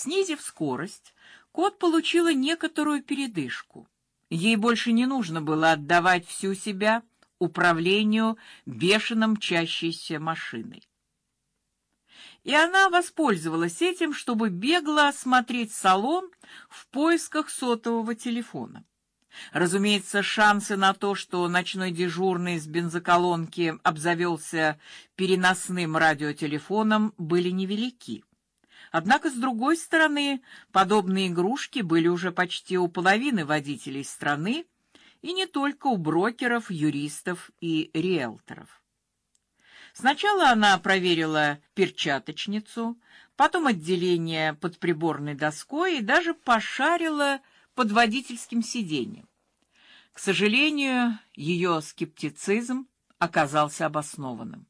Снизив скорость, кот получила некоторую передышку. Ей больше не нужно было отдавать всю себя управлению бешено мчащейся машиной. И она воспользовалась этим, чтобы бегло осмотреть салон в поисках сотового телефона. Разумеется, шансы на то, что ночной дежурный с бензоколонки обзавелся переносным радиотелефоном, были невелики. Однако с другой стороны, подобные игрушки были уже почти у половины водителей страны, и не только у брокеров, юристов и риэлторов. Сначала она проверила перчаточницу, потом отделение под приборной доской и даже пошарила под водительским сиденьем. К сожалению, ее скептицизм оказался обоснованным.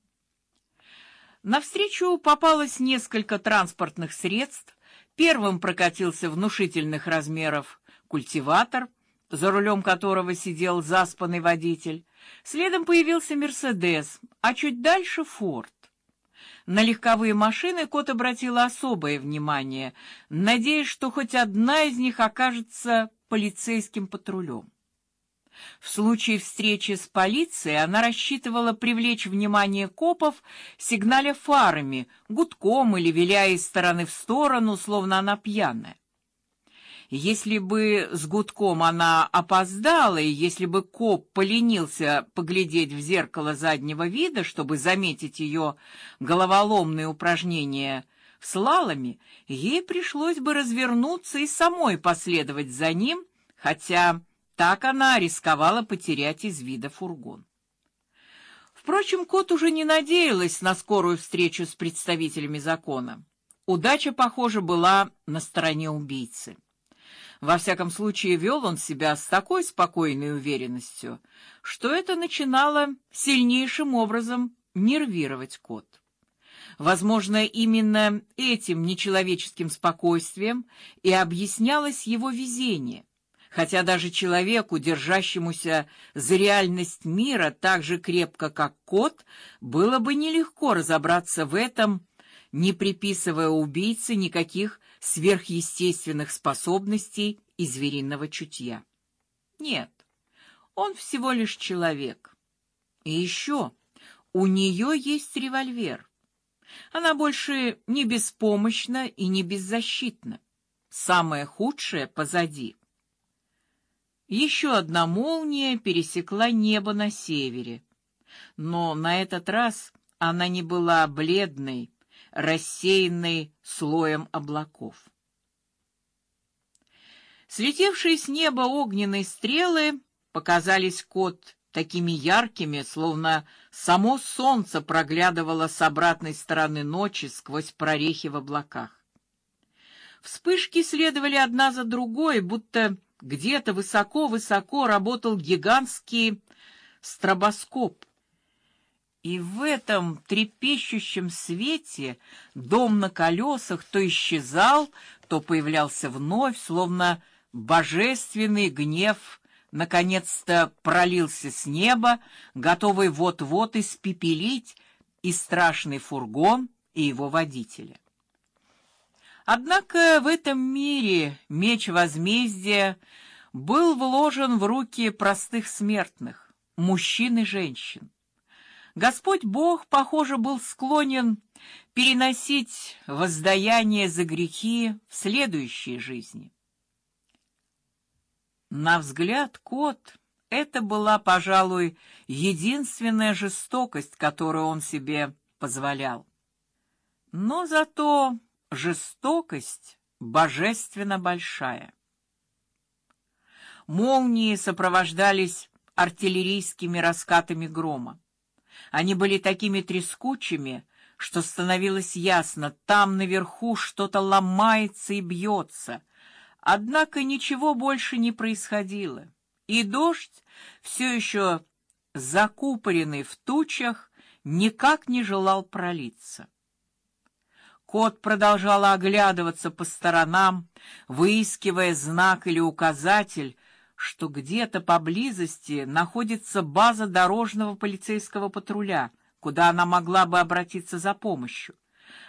Навстречу попалось несколько транспортных средств. Первым прокатился внушительных размеров культиватор, за рулем которого сидел заспанный водитель. Следом появился Мерседес, а чуть дальше Форд. На легковые машины кот обратил особое внимание, надеясь, что хоть одна из них окажется полицейским патрулем. В случае встречи с полицией она рассчитывала привлечь внимание копов, сигналя фарами, гудком или виляя из стороны в сторону, словно она пьяная. Если бы с гудком она опоздала, и если бы коп поленился поглядеть в зеркало заднего вида, чтобы заметить ее головоломные упражнения в слаломе, ей пришлось бы развернуться и самой последовать за ним, хотя так она рисковала потерять из вида фургон. Впрочем, кот уже не надеялась на скорую встречу с представителями закона. Удача, похоже, была на стороне убийцы. Во всяком случае, вел он себя с такой спокойной уверенностью, что это начинало сильнейшим образом нервировать кот. Возможно, именно этим нечеловеческим спокойствием и объяснялось его везение хотя даже человеку, держащемуся за реальность мира так же крепко, как кот, было бы нелегко разобраться в этом, не приписывая убийце никаких сверхъестественных способностей и звериного чутья. Нет, он всего лишь человек. И еще у нее есть револьвер. Она больше не беспомощна и не беззащитна. Самое худшее позади. Еще одна молния пересекла небо на севере, но на этот раз она не была бледной, рассеянной слоем облаков. Слетевшие с неба огненные стрелы показались кот такими яркими, словно само солнце проглядывало с обратной стороны ночи сквозь прорехи в облаках. Вспышки следовали одна за другой, будто где-то высоко-высоко работал гигантский стробоскоп. И в этом трепещущем свете дом на колесах то исчезал, то появлялся вновь, словно божественный гнев наконец-то пролился с неба, готовый вот-вот испепелить и страшный фургон, и его водителя. Однако в этом мире меч возмездия был вложен в руки простых смертных, мужчин и женщин. Господь Бог, похоже, был склонен переносить воздаяние за грехи в следующей жизни. На взгляд кот это была, пожалуй, единственная жестокость, которую он себе позволял. Но зато жестокость божественно большая. Молнии сопровождались артиллерийскими раскатами грома. Они были такими трескучими, что становилось ясно, там наверху что-то ломается и бьется. Однако ничего больше не происходило, и дождь, все еще закупоренный в тучах, никак не желал пролиться. Кот продолжала оглядываться по сторонам, выискивая знак или указатель, что где-то поблизости находится база дорожного полицейского патруля, куда она могла бы обратиться за помощью.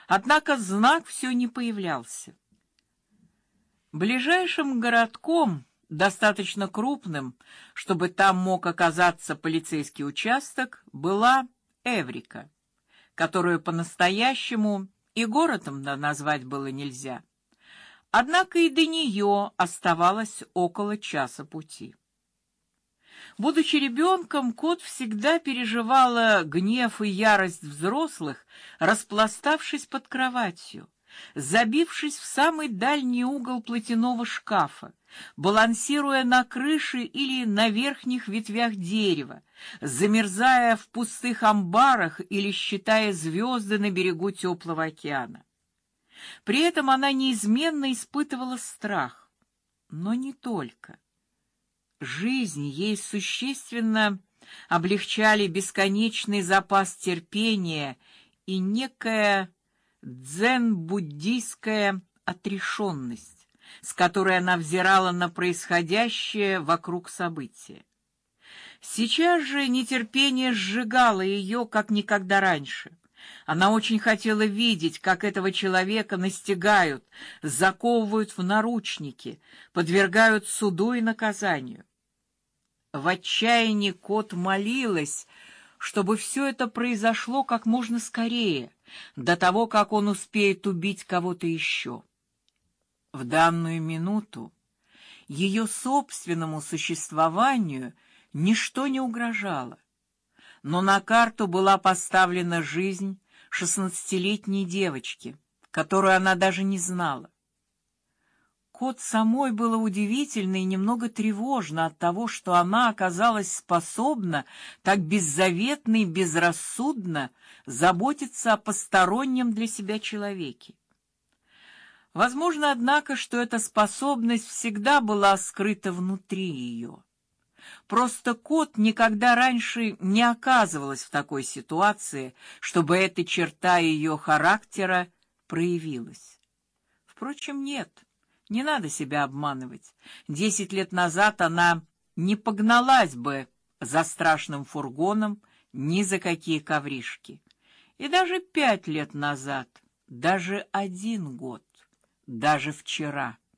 Однако знак все не появлялся. Ближайшим городком, достаточно крупным, чтобы там мог оказаться полицейский участок, была Эврика, которую по-настоящему и городом назвать было нельзя. Однако и до нее оставалось около часа пути. Будучи ребенком, кот всегда переживала гнев и ярость взрослых, распластавшись под кроватью, забившись в самый дальний угол платяного шкафа, балансируя на крыше или на верхних ветвях дерева, замерзая в пустых амбарах или считая звезды на берегу теплого океана. При этом она неизменно испытывала страх, но не только. Жизнь ей существенно облегчали бесконечный запас терпения и некая дзен-буддийская отрешенность, с которой она взирала на происходящее вокруг события. Сейчас же нетерпение сжигало ее, как никогда раньше. Она очень хотела видеть, как этого человека настигают, заковывают в наручники, подвергают суду и наказанию. В отчаянии кот молилась, чтобы все это произошло как можно скорее, до того, как он успеет убить кого-то еще. В данную минуту ее собственному существованию ничто не угрожало, но на карту была поставлена жизнь шестнадцатилетней девочки, которую она даже не знала. Кот самой было удивительно и немного тревожно от того, что она оказалась способна так беззаветно и безрассудно заботиться о постороннем для себя человеке. Возможно, однако, что эта способность всегда была скрыта внутри ее. Просто кот никогда раньше не оказывалась в такой ситуации, чтобы эта черта ее характера проявилась. Впрочем, нет. Не надо себя обманывать. Десять лет назад она не погналась бы за страшным фургоном ни за какие ковришки. И даже пять лет назад, даже один год, даже вчера —